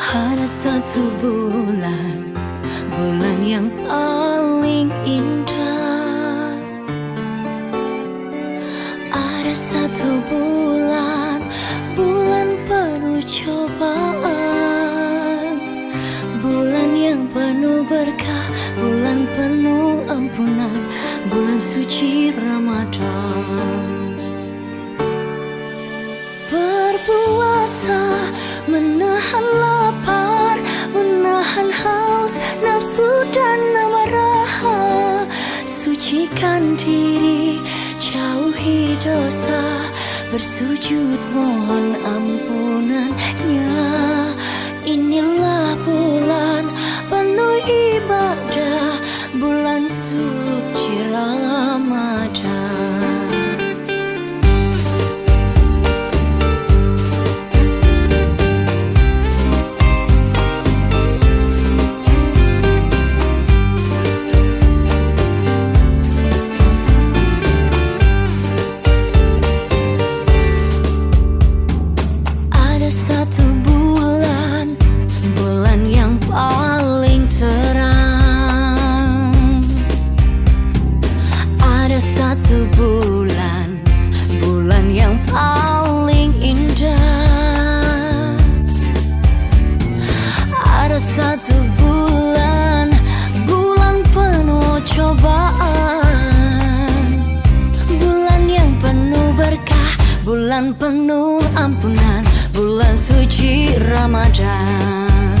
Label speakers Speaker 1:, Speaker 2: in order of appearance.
Speaker 1: Ada satu bulan Bulan yang paling indah. melarikan diri Jauhi dosa Bersujud mohon ampunannya. satu bulan Bulan penuh cobaan. Bulan yang penuh berkah Bulan penuh ampunan Bulan suci Ramadan.